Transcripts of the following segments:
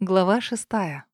Глава шестая.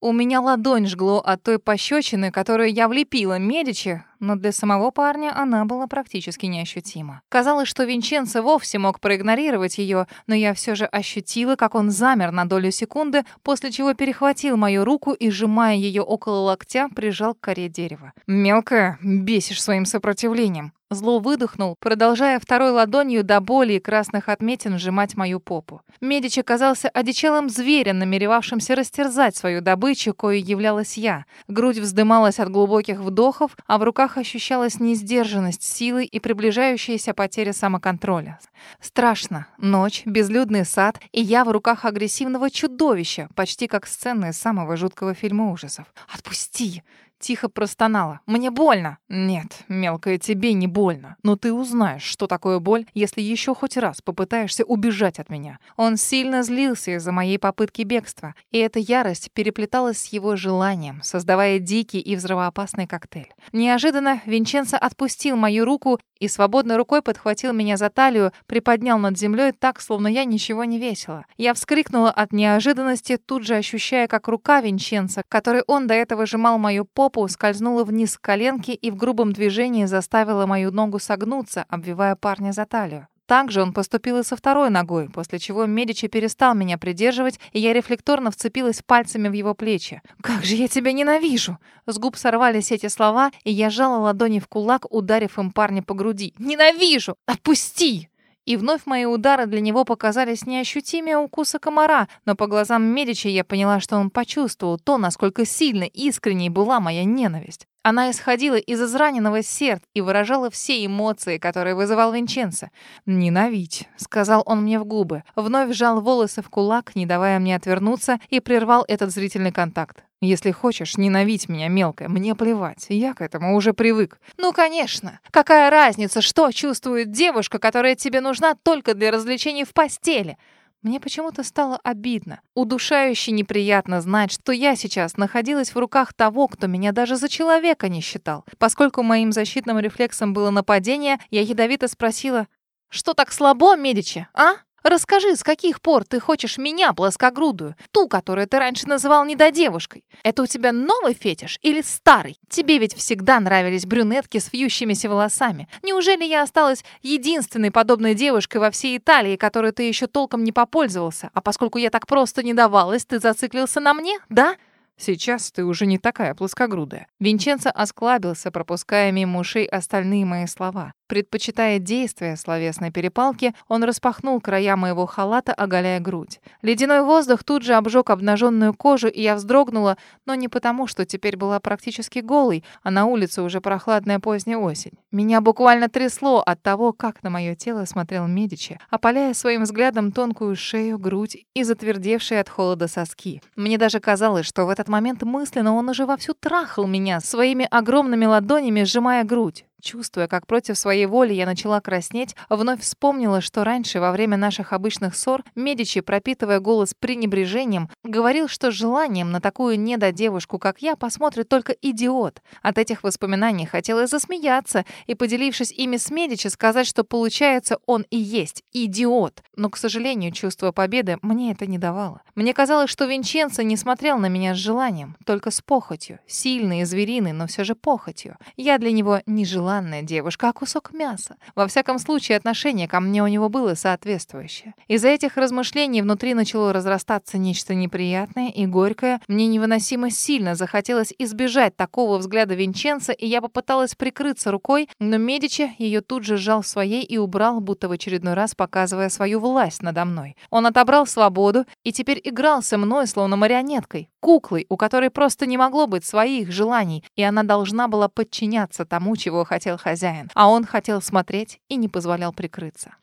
У меня ладонь жгло от той пощечины, которую я влепила Медичи, но для самого парня она была практически неощутима. Казалось, что Винченцо вовсе мог проигнорировать ее, но я все же ощутила, как он замер на долю секунды, после чего перехватил мою руку и, сжимая ее около локтя, прижал к коре дерева. «Мелкая, бесишь своим сопротивлением», Зло выдохнул, продолжая второй ладонью до боли и красных отметин сжимать мою попу. Медичи казался одичалым зверем, намеревавшимся растерзать свою добычу, кою являлась я. Грудь вздымалась от глубоких вдохов, а в руках ощущалась несдержанность силы и приближающаяся потеря самоконтроля. Страшно. Ночь, безлюдный сад, и я в руках агрессивного чудовища, почти как сцены из самого жуткого фильма ужасов. «Отпусти!» Тихо простонала. «Мне больно!» «Нет, мелкая, тебе не больно. Но ты узнаешь, что такое боль, если еще хоть раз попытаешься убежать от меня». Он сильно злился из-за моей попытки бегства, и эта ярость переплеталась с его желанием, создавая дикий и взрывоопасный коктейль. Неожиданно Винченцо отпустил мою руку и свободной рукой подхватил меня за талию, приподнял над землей так, словно я ничего не весила. Я вскрикнула от неожиданности, тут же ощущая, как рука Винченца, которой он до этого сжимал мою попу, скользнула вниз к коленке и в грубом движении заставила мою ногу согнуться, обвивая парня за талию. Также он поступил и со второй ногой, после чего Медичи перестал меня придерживать, и я рефлекторно вцепилась пальцами в его плечи. «Как же я тебя ненавижу!» С губ сорвались эти слова, и я жала ладони в кулак, ударив им парня по груди. «Ненавижу! Отпусти!» И вновь мои удары для него показались неощутимее укуса комара, но по глазам Медичи я поняла, что он почувствовал то, насколько сильно искренней была моя ненависть. Она исходила из израненного сердца и выражала все эмоции, которые вызывал Винченцо. «Ненавидь», — сказал он мне в губы. Вновь сжал волосы в кулак, не давая мне отвернуться, и прервал этот зрительный контакт. «Если хочешь, ненавидь меня, мелкая, мне плевать. Я к этому уже привык». «Ну, конечно. Какая разница, что чувствует девушка, которая тебе нужна только для развлечений в постели?» Мне почему-то стало обидно. Удушающе неприятно знать, что я сейчас находилась в руках того, кто меня даже за человека не считал. Поскольку моим защитным рефлексом было нападение, я ядовито спросила, «Что так слабо, Медичи, а?» Расскажи, с каких пор ты хочешь меня, плоскогрудую, ту, которую ты раньше называл недодевушкой? Это у тебя новый фетиш или старый? Тебе ведь всегда нравились брюнетки с вьющимися волосами. Неужели я осталась единственной подобной девушкой во всей Италии, которой ты еще толком не попользовался? А поскольку я так просто не давалась, ты зациклился на мне, да? Сейчас ты уже не такая плоскогрудая. Винченцо осклабился, пропуская мимо ушей остальные мои слова. Предпочитая действия словесной перепалки, он распахнул края моего халата, оголяя грудь. Ледяной воздух тут же обжег обнаженную кожу, и я вздрогнула, но не потому, что теперь была практически голой, а на улице уже прохладная поздняя осень. Меня буквально трясло от того, как на мое тело смотрел Медичи, опаляя своим взглядом тонкую шею, грудь и затвердевшие от холода соски. Мне даже казалось, что в этот момент мысленно он уже вовсю трахал меня своими огромными ладонями, сжимая грудь. Чувствуя, как против своей воли я начала краснеть, вновь вспомнила, что раньше, во время наших обычных ссор, Медичи, пропитывая голос пренебрежением, говорил, что желанием на такую недодевушку, как я, посмотрит только идиот. От этих воспоминаний хотелось засмеяться и, поделившись ими с Медичи, сказать, что получается он и есть идиот. Но, к сожалению, чувство победы мне это не давало. Мне казалось, что Винченцо не смотрел на меня с желанием, только с похотью. Сильный и звериный, но все же похотью. Я для него не желала желанная девушка, а кусок мяса. Во всяком случае, отношение ко мне у него было соответствующее. Из-за этих размышлений внутри начало разрастаться нечто неприятное и горькое. Мне невыносимо сильно захотелось избежать такого взгляда Винченца, и я попыталась прикрыться рукой, но Медичи ее тут же сжал своей и убрал, будто в очередной раз показывая свою власть надо мной. Он отобрал свободу и теперь игрался мной, словно марионеткой, куклой, у которой просто не могло быть своих желаний, и она должна была подчиняться тому, чего хотела хотел хозяин, а он хотел смотреть и не позволял прикрыться.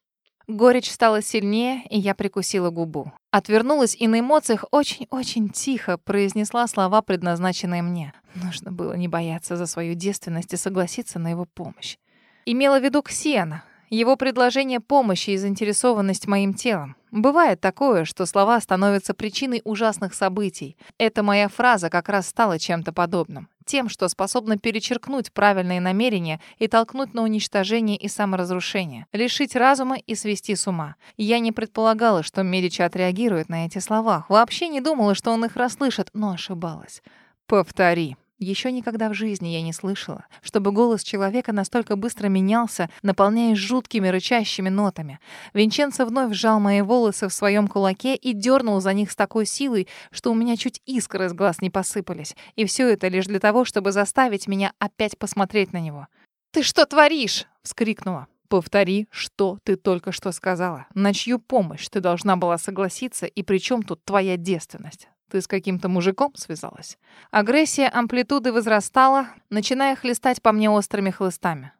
Горечь стала сильнее, и я прикусила губу. Отвернулась и на эмоциях очень-очень тихо произнесла слова, предназначенные мне. Нужно было не бояться за свою девственность и согласиться на его помощь. Имела в виду Ксена. его предложение помощи и заинтересованность моим телом. Бывает такое, что слова становятся причиной ужасных событий. Эта моя фраза как раз стала чем-то подобным. Тем, что способно перечеркнуть правильные намерения и толкнуть на уничтожение и саморазрушение, лишить разума и свести с ума. Я не предполагала, что Медичи отреагирует на эти слова. Вообще не думала, что он их расслышит, но ошибалась. «Повтори», еще никогда в жизни я не слышала, чтобы голос человека настолько быстро менялся, наполняясь жуткими рычащими нотами. Винченцо вновь сжал мои волосы в своем кулаке и дернул за них с такой силой, что у меня чуть искры из глаз не посыпались. И все это лишь для того, чтобы заставить меня опять посмотреть на него. «Ты что творишь?» — вскрикнула. «Повтори, что ты только что сказала. На чью помощь ты должна была согласиться, и при чем тут твоя девственность?» Ты с каким-то мужиком связалась? Агрессия амплитуды возрастала, начиная хлестать по мне острыми хлыстами.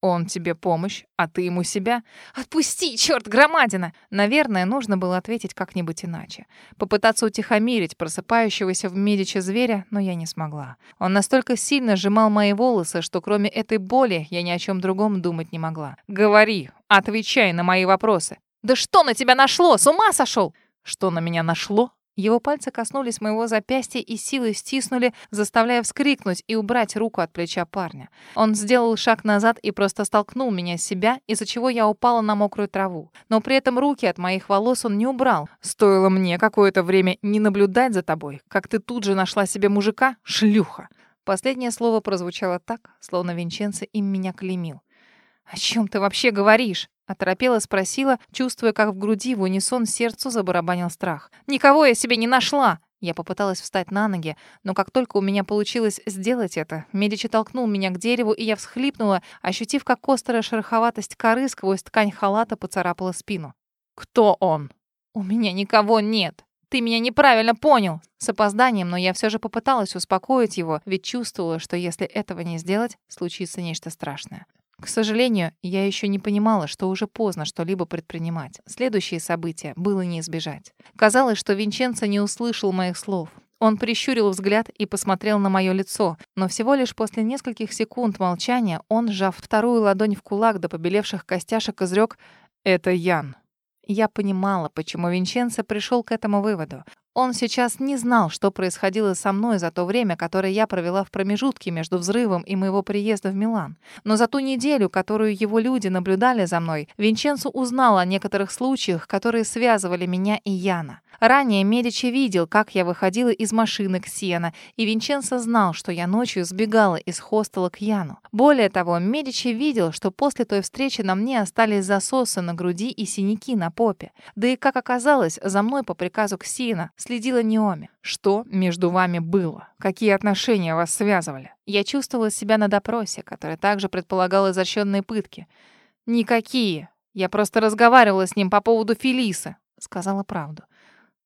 Он тебе помощь, а ты ему себя. Отпусти, черт, громадина! Наверное, нужно было ответить как-нибудь иначе. Попытаться утихомирить просыпающегося в Медиче зверя, но я не смогла. Он настолько сильно сжимал мои волосы, что кроме этой боли я ни о чем другом думать не могла. Говори, отвечай на мои вопросы. Да что на тебя нашло? С ума сошел? Что на меня нашло? Его пальцы коснулись моего запястья и силой стиснули, заставляя вскрикнуть и убрать руку от плеча парня. Он сделал шаг назад и просто столкнул меня с себя, из-за чего я упала на мокрую траву. Но при этом руки от моих волос он не убрал. Стоило мне какое-то время не наблюдать за тобой, как ты тут же нашла себе мужика, шлюха. Последнее слово прозвучало так, словно Винченцо им меня клеймил. «О чем ты вообще говоришь?» Оторопела спросила, чувствуя, как в груди в унисон сердцу забарабанил страх. «Никого я себе не нашла!» Я попыталась встать на ноги, но как только у меня получилось сделать это, Медичи толкнул меня к дереву, и я всхлипнула, ощутив, как острая шероховатость коры сквозь ткань халата поцарапала спину. «Кто он?» «У меня никого нет!» «Ты меня неправильно понял!» С опозданием, но я все же попыталась успокоить его, ведь чувствовала, что если этого не сделать, случится нечто страшное. К сожалению, я еще не понимала, что уже поздно что-либо предпринимать. Следующие события было не избежать. Казалось, что Винченцо не услышал моих слов. Он прищурил взгляд и посмотрел на мое лицо, но всего лишь после нескольких секунд молчания он, сжав вторую ладонь в кулак до побелевших костяшек, изрек «Это Ян». Я понимала, почему Винченцо пришел к этому выводу. Он сейчас не знал, что происходило со мной за то время, которое я провела в промежутке между взрывом и моего приезда в Милан. Но за ту неделю, которую его люди наблюдали за мной, Винченцо узнал о некоторых случаях, которые связывали меня и Яна. Ранее Медичи видел, как я выходила из машины к Сиена, и Винченцо знал, что я ночью сбегала из хостела к Яну. Более того, Медичи видел, что после той встречи на мне остались засосы на груди и синяки на попе. Да и, как оказалось, за мной по приказу Ксиена следила Неоми. Что между вами было? Какие отношения вас связывали? Я чувствовала себя на допросе, который также предполагал изощренные пытки. Никакие. Я просто разговаривала с ним по поводу Фелисы. Сказала правду.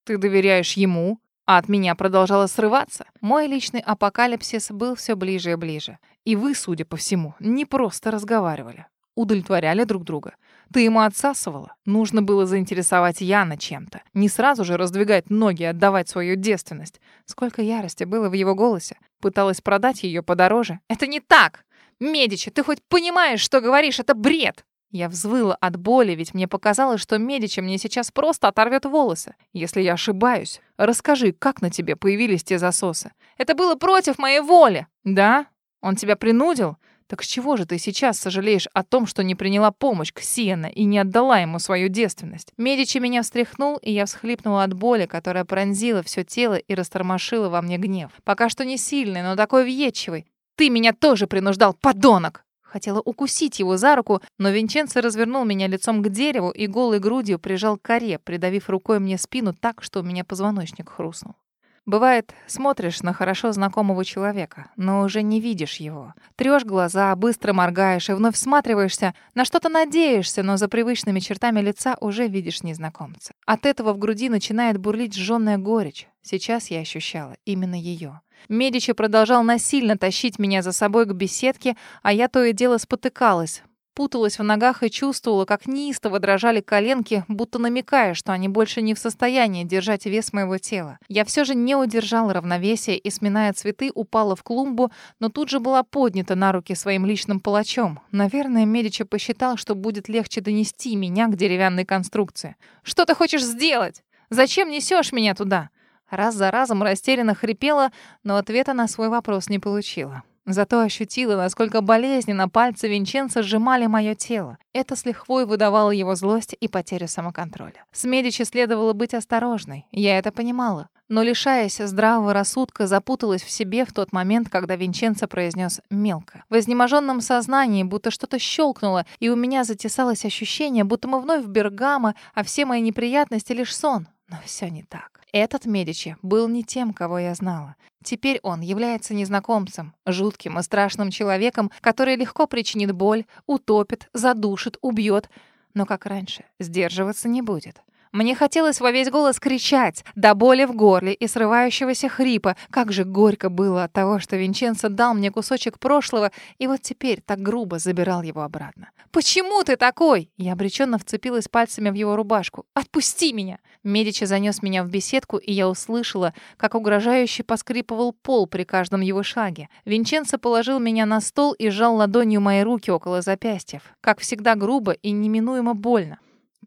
Ты доверяешь ему, а от меня продолжала срываться. Мой личный апокалипсис был все ближе и ближе. И вы, судя по всему, не просто разговаривали. Удовлетворяли друг друга. Ты ему отсасывала. Нужно было заинтересовать Яна чем-то. Не сразу же раздвигать ноги и отдавать свою девственность. Сколько ярости было в его голосе. Пыталась продать ее подороже. Это не так! Медичи, ты хоть понимаешь, что говоришь? Это бред! Я взвыла от боли, ведь мне показалось, что Медичи мне сейчас просто оторвет волосы. Если я ошибаюсь, расскажи, как на тебе появились те засосы? Это было против моей воли. Да? Он тебя принудил? Так с чего же ты сейчас сожалеешь о том, что не приняла помощь Ксиена и не отдала ему свою девственность? Медичи меня встряхнул, и я всхлипнула от боли, которая пронзила все тело и растормошила во мне гнев. Пока что не сильный, но такой въедчивый. Ты меня тоже принуждал, подонок! Хотела укусить его за руку, но Винченцо развернул меня лицом к дереву и голой грудью прижал к коре, придавив рукой мне спину так, что у меня позвоночник хрустнул. Бывает, смотришь на хорошо знакомого человека, но уже не видишь его. Трёшь глаза, быстро моргаешь и вновь всматриваешься, на что-то надеешься, но за привычными чертами лица уже видишь незнакомца. От этого в груди начинает бурлить жжёная горечь. Сейчас я ощущала именно её. Медичи продолжал насильно тащить меня за собой к беседке, а я то и дело спотыкалась. Путалась в ногах и чувствовала, как неистово дрожали коленки, будто намекая, что они больше не в состоянии держать вес моего тела. Я все же не удержала равновесия и, сминая цветы, упала в клумбу, но тут же была поднята на руки своим личным палачом. Наверное, Медичи посчитал, что будет легче донести меня к деревянной конструкции. «Что ты хочешь сделать? Зачем несешь меня туда?» Раз за разом растерянно хрипела, но ответа на свой вопрос не получила. Зато ощутила, насколько болезненно пальцы Винченца сжимали мое тело. Это с лихвой выдавало его злость и потерю самоконтроля. С Медичи следовало быть осторожной, я это понимала. Но, лишаясь здравого рассудка, запуталась в себе в тот момент, когда Винченцо произнес «мелко». В изнеможенном сознании будто что-то щелкнуло, и у меня затесалось ощущение, будто мы вновь в Бергамо, а все мои неприятности — лишь сон. Но все не так. Этот Медичи был не тем, кого я знала. Теперь он является незнакомцем, жутким и страшным человеком, который легко причинит боль, утопит, задушит, убьет, но, как раньше, сдерживаться не будет. Мне хотелось во весь голос кричать, до боли в горле и срывающегося хрипа. Как же горько было от того, что Винченцо дал мне кусочек прошлого и вот теперь так грубо забирал его обратно. «Почему ты такой?» Я обреченно вцепилась пальцами в его рубашку. «Отпусти меня!» Медичи занес меня в беседку, и я услышала, как угрожающе поскрипывал пол при каждом его шаге. Винченцо положил меня на стол и сжал ладонью мои руки около запястьев. Как всегда грубо и неминуемо больно.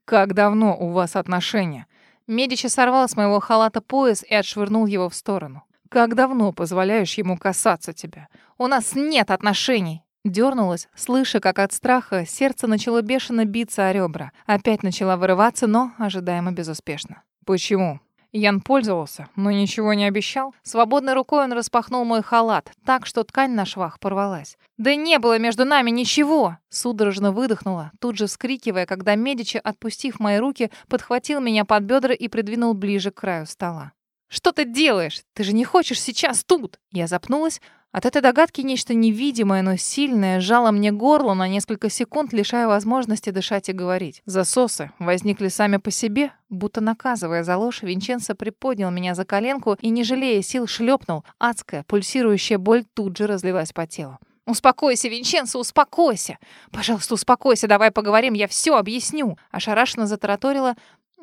«Как давно у вас отношения?» Медичи сорвал с моего халата пояс и отшвырнул его в сторону. «Как давно позволяешь ему касаться тебя?» «У нас нет отношений!» Дёрнулась, слыша, как от страха сердце начало бешено биться о ребра. Опять начала вырываться, но ожидаемо безуспешно. «Почему?» Ян пользовался, но ничего не обещал. Свободной рукой он распахнул мой халат, так что ткань на швах порвалась. «Да не было между нами ничего!» Судорожно выдохнула, тут же вскрикивая, когда Медичи, отпустив мои руки, подхватил меня под бедра и придвинул ближе к краю стола. «Что ты делаешь? Ты же не хочешь сейчас тут!» Я запнулась, от этой догадки нечто невидимое, но сильное сжало мне горло на несколько секунд, лишая возможности дышать и говорить. Засосы возникли сами по себе, будто наказывая за ложь, Винченцо приподнял меня за коленку и, не жалея сил, шлепнул. Адская, пульсирующая боль тут же разлилась по телу. «Успокойся, Винченцо, успокойся! Пожалуйста, успокойся, давай поговорим, я все объясню!» Ошарашенно затараторила,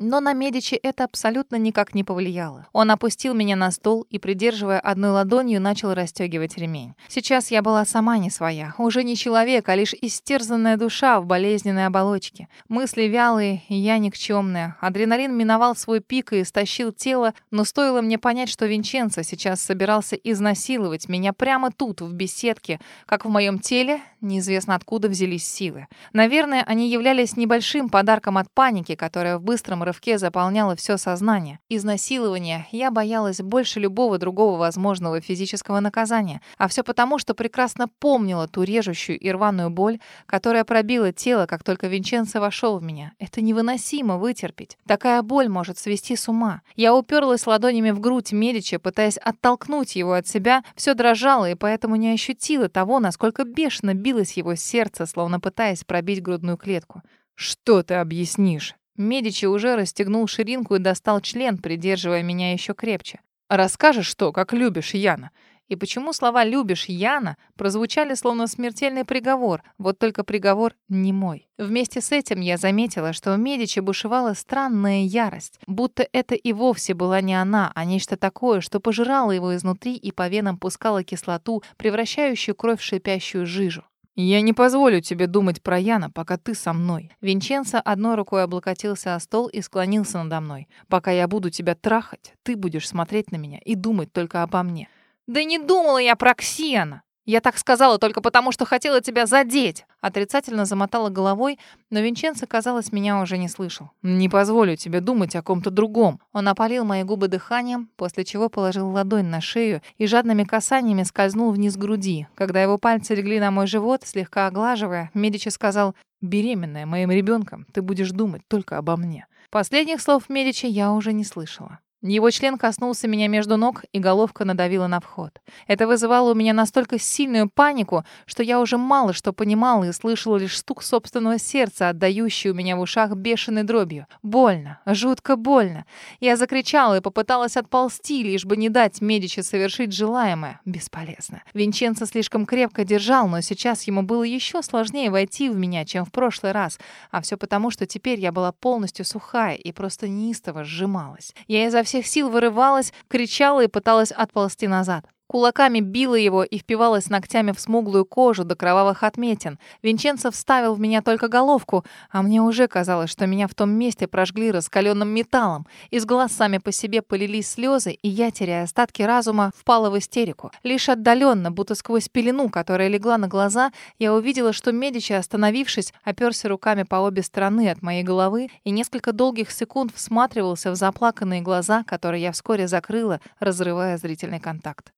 но на Медичи это абсолютно никак не повлияло. Он опустил меня на стол и, придерживая одной ладонью, начал расстегивать ремень. Сейчас я была сама не своя. Уже не человек, а лишь истерзанная душа в болезненной оболочке. Мысли вялые, и я никчемная. Адреналин миновал свой пик и истощил тело, но стоило мне понять, что Винченцо сейчас собирался изнасиловать меня прямо тут, в беседке, как в моем теле неизвестно откуда взялись силы. Наверное, они являлись небольшим подарком от паники, которая в быстром рывке заполняла все сознание. Изнасилования я боялась больше любого другого возможного физического наказания. А все потому, что прекрасно помнила ту режущую и рваную боль, которая пробила тело, как только Винченцо вошел в меня. Это невыносимо вытерпеть. Такая боль может свести с ума. Я уперлась ладонями в грудь Медича, пытаясь оттолкнуть его от себя. Все дрожало, и поэтому не ощутила того, насколько бешено билось его сердце, словно пытаясь пробить грудную клетку. «Что ты объяснишь?» Медичи уже расстегнул ширинку и достал член, придерживая меня еще крепче. «Расскажешь что, как любишь Яна?» И почему слова «любишь Яна» прозвучали словно смертельный приговор, вот только приговор не мой. Вместе с этим я заметила, что в Медичи бушевала странная ярость, будто это и вовсе была не она, а нечто такое, что пожирало его изнутри и по венам пускало кислоту, превращающую кровь в шипящую жижу. «Я не позволю тебе думать про Яна, пока ты со мной». Винченцо одной рукой облокотился о стол и склонился надо мной. «Пока я буду тебя трахать, ты будешь смотреть на меня и думать только обо мне». «Да не думала я про Ксена!» «Я так сказала только потому, что хотела тебя задеть!» Отрицательно замотала головой, но Винченцо, казалось, меня уже не слышал. «Не позволю тебе думать о ком-то другом!» Он опалил мои губы дыханием, после чего положил ладонь на шею и жадными касаниями скользнул вниз груди. Когда его пальцы легли на мой живот, слегка оглаживая, Медичи сказал «Беременная моим ребенком, ты будешь думать только обо мне». Последних слов Медичи я уже не слышала. Его член коснулся меня между ног, и головка надавила на вход. Это вызывало у меня настолько сильную панику, что я уже мало что понимала и слышала лишь стук собственного сердца, отдающий у меня в ушах бешеной дробью. Больно, жутко больно. Я закричала и попыталась отползти, лишь бы не дать Медичи совершить желаемое. Бесполезно. Винченцо слишком крепко держал, но сейчас ему было еще сложнее войти в меня, чем в прошлый раз. А все потому, что теперь я была полностью сухая и просто неистово сжималась. Я изо всех сил вырывалась, кричала и пыталась отползти назад. Кулаками била его и впивалась ногтями в смуглую кожу до кровавых отметин. Винченцо вставил в меня только головку, а мне уже казалось, что меня в том месте прожгли раскаленным металлом. Из глаз сами по себе полились слезы, и я, теряя остатки разума, впала в истерику. Лишь отдаленно, будто сквозь пелену, которая легла на глаза, я увидела, что Медичи, остановившись, оперся руками по обе стороны от моей головы и несколько долгих секунд всматривался в заплаканные глаза, которые я вскоре закрыла, разрывая зрительный контакт.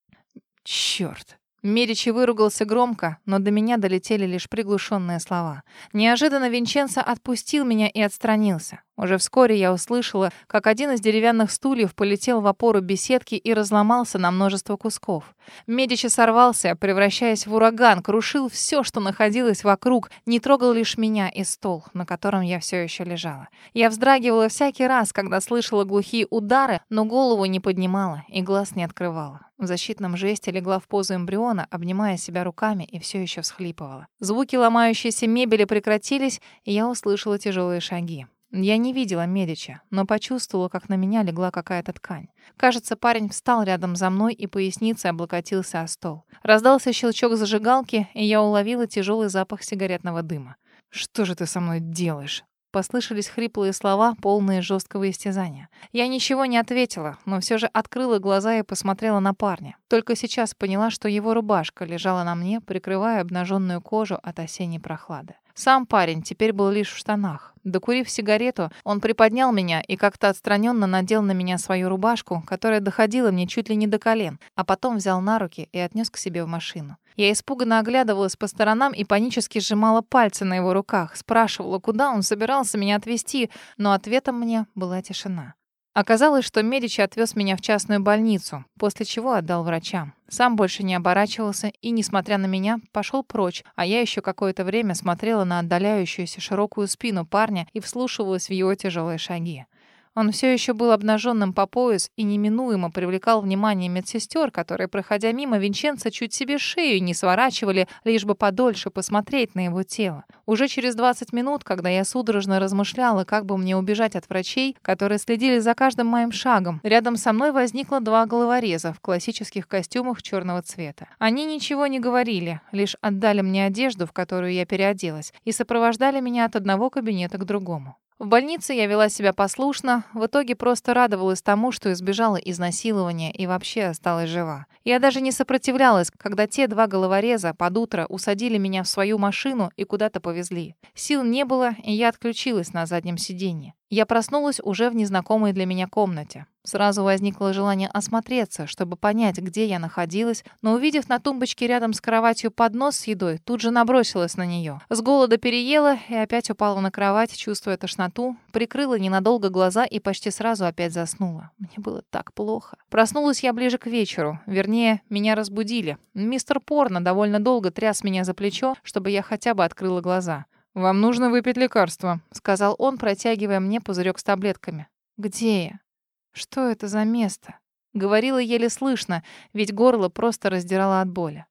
Черт! Медичи выругался громко, но до меня долетели лишь приглушенные слова. Неожиданно Винченцо отпустил меня и отстранился. Уже вскоре я услышала, как один из деревянных стульев полетел в опору беседки и разломался на множество кусков. Медичи сорвался, превращаясь в ураган, крушил все, что находилось вокруг, не трогал лишь меня и стол, на котором я все еще лежала. Я вздрагивала всякий раз, когда слышала глухие удары, но голову не поднимала и глаз не открывала. В защитном жесте легла в позу эмбриона, обнимая себя руками и все еще всхлипывала. Звуки ломающейся мебели прекратились, и я услышала тяжелые шаги. Я не видела Медича, но почувствовала, как на меня легла какая-то ткань. Кажется, парень встал рядом за мной и поясницей облокотился о стол. Раздался щелчок зажигалки, и я уловила тяжелый запах сигаретного дыма. «Что же ты со мной делаешь?» Послышались хриплые слова, полные жесткого истязания. Я ничего не ответила, но все же открыла глаза и посмотрела на парня. Только сейчас поняла, что его рубашка лежала на мне, прикрывая обнаженную кожу от осенней прохлады. Сам парень теперь был лишь в штанах. Докурив сигарету, он приподнял меня и как-то отстраненно надел на меня свою рубашку, которая доходила мне чуть ли не до колен, а потом взял на руки и отнес к себе в машину. Я испуганно оглядывалась по сторонам и панически сжимала пальцы на его руках, спрашивала, куда он собирался меня отвезти, но ответом мне была тишина. Оказалось, что Медичи отвез меня в частную больницу, после чего отдал врачам. Сам больше не оборачивался и, несмотря на меня, пошел прочь, а я еще какое-то время смотрела на отдаляющуюся широкую спину парня и вслушивалась в его тяжелые шаги. Он все еще был обнаженным по пояс и неминуемо привлекал внимание медсестер, которые, проходя мимо Винченца, чуть себе шею не сворачивали, лишь бы подольше посмотреть на его тело. Уже через 20 минут, когда я судорожно размышляла, как бы мне убежать от врачей, которые следили за каждым моим шагом, рядом со мной возникло два головореза в классических костюмах черного цвета. Они ничего не говорили, лишь отдали мне одежду, в которую я переоделась, и сопровождали меня от одного кабинета к другому. В больнице я вела себя послушно, в итоге просто радовалась тому, что избежала изнасилования и вообще осталась жива. Я даже не сопротивлялась, когда те два головореза под утро усадили меня в свою машину и куда-то повезли. Сил не было, и я отключилась на заднем сиденье. Я проснулась уже в незнакомой для меня комнате. Сразу возникло желание осмотреться, чтобы понять, где я находилась, но увидев на тумбочке рядом с кроватью поднос с едой, тут же набросилась на нее. С голода переела и опять упала на кровать, чувствуя тошноту, прикрыла ненадолго глаза и почти сразу опять заснула. Мне было так плохо. Проснулась я ближе к вечеру, вернее, меня разбудили. Мистер Порно довольно долго тряс меня за плечо, чтобы я хотя бы открыла глаза. «Вам нужно выпить лекарство», — сказал он, протягивая мне пузырек с таблетками. «Где я? Что это за место?» Говорила еле слышно, ведь горло просто раздирало от боли.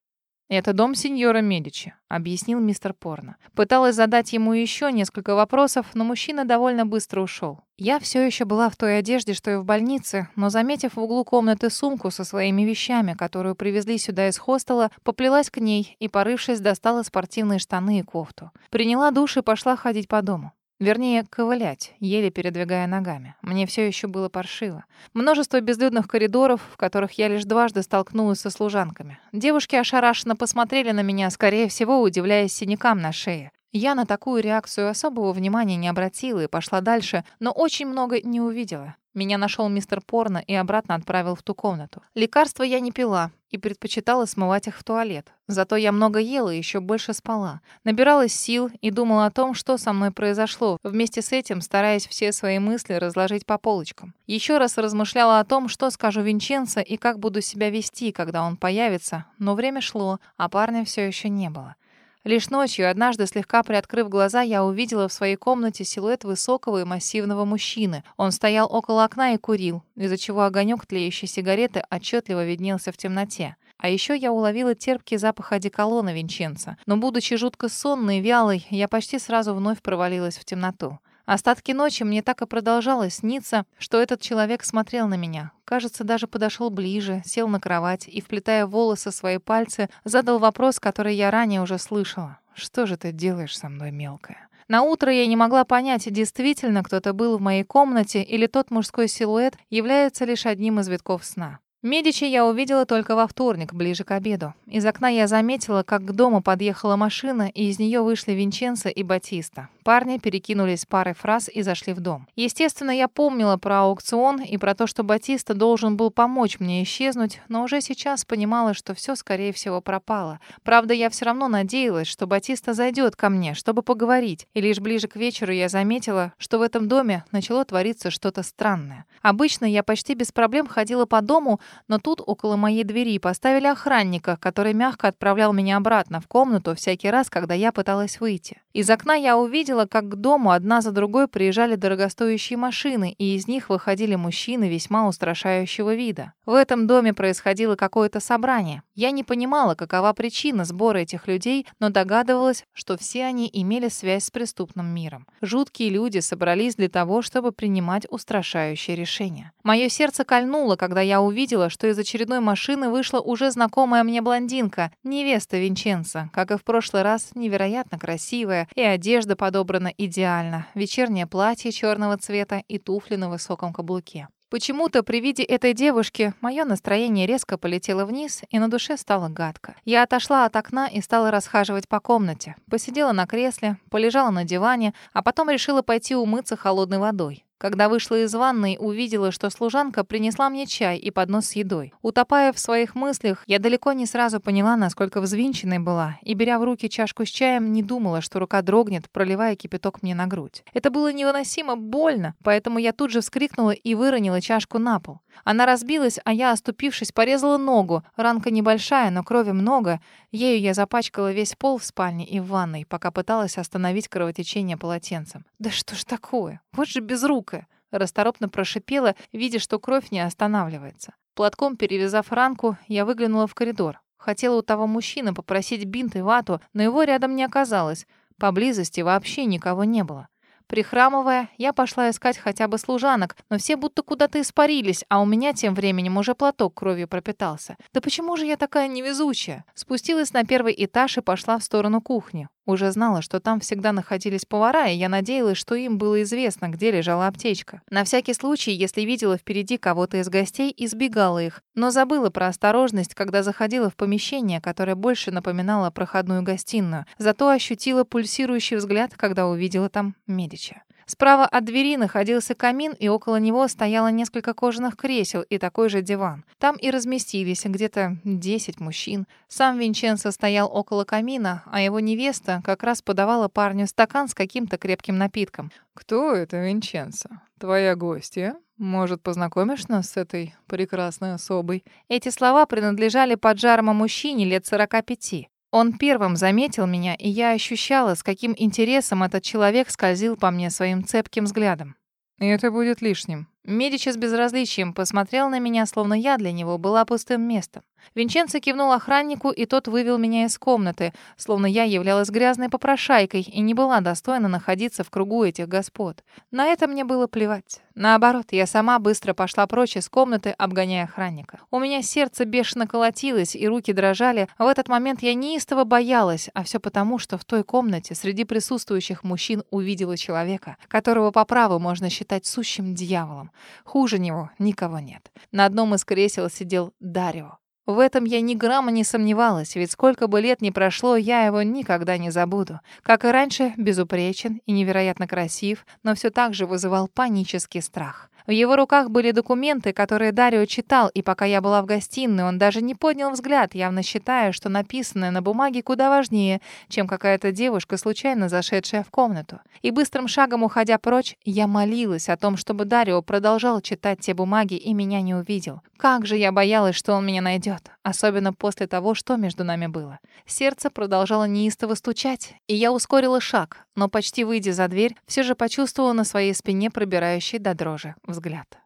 «Это дом сеньора Медичи», — объяснил мистер Порно. Пыталась задать ему еще несколько вопросов, но мужчина довольно быстро ушел. Я все еще была в той одежде, что и в больнице, но, заметив в углу комнаты сумку со своими вещами, которую привезли сюда из хостела, поплелась к ней и, порывшись, достала спортивные штаны и кофту. Приняла душ и пошла ходить по дому. Вернее, ковылять, еле передвигая ногами. Мне все еще было паршиво. Множество безлюдных коридоров, в которых я лишь дважды столкнулась со служанками. Девушки ошарашенно посмотрели на меня, скорее всего, удивляясь синякам на шее. Я на такую реакцию особого внимания не обратила и пошла дальше, но очень много не увидела. Меня нашел мистер Порно и обратно отправил в ту комнату. Лекарства я не пила и предпочитала смывать их в туалет. Зато я много ела и еще больше спала. Набиралась сил и думала о том, что со мной произошло, вместе с этим стараясь все свои мысли разложить по полочкам. Еще раз размышляла о том, что скажу Винченцо и как буду себя вести, когда он появится, но время шло, а парня все еще не было. Лишь ночью, однажды слегка приоткрыв глаза, я увидела в своей комнате силуэт высокого и массивного мужчины. Он стоял около окна и курил, из-за чего огонек тлеющей сигареты отчетливо виднелся в темноте. А еще я уловила терпкий запах одеколона Винченца. Но, будучи жутко сонной и вялой, я почти сразу вновь провалилась в темноту. Остатки ночи мне так и продолжало сниться, что этот человек смотрел на меня. Кажется, даже подошел ближе, сел на кровать и, вплетая волосы свои пальцы, задал вопрос, который я ранее уже слышала. «Что же ты делаешь со мной, мелкая?» На утро я не могла понять, действительно кто-то был в моей комнате или тот мужской силуэт является лишь одним из витков сна. Медичи я увидела только во вторник, ближе к обеду. Из окна я заметила, как к дому подъехала машина, и из нее вышли Винченцо и Батиста. Парни перекинулись парой фраз и зашли в дом. Естественно, я помнила про аукцион и про то, что Батиста должен был помочь мне исчезнуть, но уже сейчас понимала, что все, скорее всего, пропало. Правда, я все равно надеялась, что Батиста зайдет ко мне, чтобы поговорить, и лишь ближе к вечеру я заметила, что в этом доме начало твориться что-то странное. Обычно я почти без проблем ходила по дому, но тут около моей двери поставили охранника, который мягко отправлял меня обратно в комнату всякий раз, когда я пыталась выйти. Из окна я увидела, как к дому одна за другой приезжали дорогостоящие машины, и из них выходили мужчины весьма устрашающего вида. В этом доме происходило какое-то собрание. Я не понимала, какова причина сбора этих людей, но догадывалась, что все они имели связь с преступным миром. Жуткие люди собрались для того, чтобы принимать устрашающие решения. Мое сердце кольнуло, когда я увидела, что из очередной машины вышла уже знакомая мне блондинка, невеста Винченца, как и в прошлый раз, невероятно красивая, и одежда подобрана идеально. Вечернее платье черного цвета и туфли на высоком каблуке. Почему-то при виде этой девушки мое настроение резко полетело вниз, и на душе стало гадко. Я отошла от окна и стала расхаживать по комнате. Посидела на кресле, полежала на диване, а потом решила пойти умыться холодной водой. Когда вышла из ванной, увидела, что служанка принесла мне чай и поднос с едой. Утопая в своих мыслях, я далеко не сразу поняла, насколько взвинченной была, и, беря в руки чашку с чаем, не думала, что рука дрогнет, проливая кипяток мне на грудь. Это было невыносимо больно, поэтому я тут же вскрикнула и выронила чашку на пол. Она разбилась, а я, оступившись, порезала ногу. Ранка небольшая, но крови много. Ею я запачкала весь пол в спальне и в ванной, пока пыталась остановить кровотечение полотенцем. «Да что ж такое? Вот же безрукая!» Расторопно прошипела, видя, что кровь не останавливается. Платком перевязав ранку, я выглянула в коридор. Хотела у того мужчины попросить бинт и вату, но его рядом не оказалось. Поблизости вообще никого не было. Прихрамывая, я пошла искать хотя бы служанок, но все будто куда-то испарились, а у меня тем временем уже платок кровью пропитался. Да почему же я такая невезучая? Спустилась на первый этаж и пошла в сторону кухни. Уже знала, что там всегда находились повара, и я надеялась, что им было известно, где лежала аптечка. На всякий случай, если видела впереди кого-то из гостей, избегала их, но забыла про осторожность, когда заходила в помещение, которое больше напоминало проходную гостиную. Зато ощутила пульсирующий взгляд, когда увидела там Медича. Справа от двери находился камин, и около него стояло несколько кожаных кресел и такой же диван. Там и разместились где-то 10 мужчин. Сам Винченцо стоял около камина, а его невеста как раз подавала парню стакан с каким-то крепким напитком. «Кто это, Винченцо? Твоя гостья?» Может, познакомишь нас с этой прекрасной особой?» Эти слова принадлежали поджарому мужчине лет сорока пяти. Он первым заметил меня, и я ощущала, с каким интересом этот человек скользил по мне своим цепким взглядом. И это будет лишним. Медичи с безразличием посмотрел на меня, словно я для него была пустым местом. Винченцо кивнул охраннику, и тот вывел меня из комнаты, словно я являлась грязной попрошайкой и не была достойна находиться в кругу этих господ. На это мне было плевать. Наоборот, я сама быстро пошла прочь из комнаты, обгоняя охранника. У меня сердце бешено колотилось, и руки дрожали. В этот момент я неистово боялась, а все потому, что в той комнате среди присутствующих мужчин увидела человека, которого по праву можно считать сущим дьяволом. Хуже него никого нет. На одном из кресел сидел Дарио. В этом я ни грамма не сомневалась, ведь сколько бы лет ни прошло, я его никогда не забуду. Как и раньше, безупречен и невероятно красив, но все так же вызывал панический страх. В его руках были документы, которые Дарио читал, и пока я была в гостиной, он даже не поднял взгляд, явно считая, что написанное на бумаге куда важнее, чем какая-то девушка, случайно зашедшая в комнату. И быстрым шагом уходя прочь, я молилась о том, чтобы Дарио продолжал читать те бумаги и меня не увидел. Как же я боялась, что он меня найдет, особенно после того, что между нами было. Сердце продолжало неистово стучать, и я ускорила шаг, но почти выйдя за дверь, все же почувствовала на своей спине пробирающий до дрожи взгляд.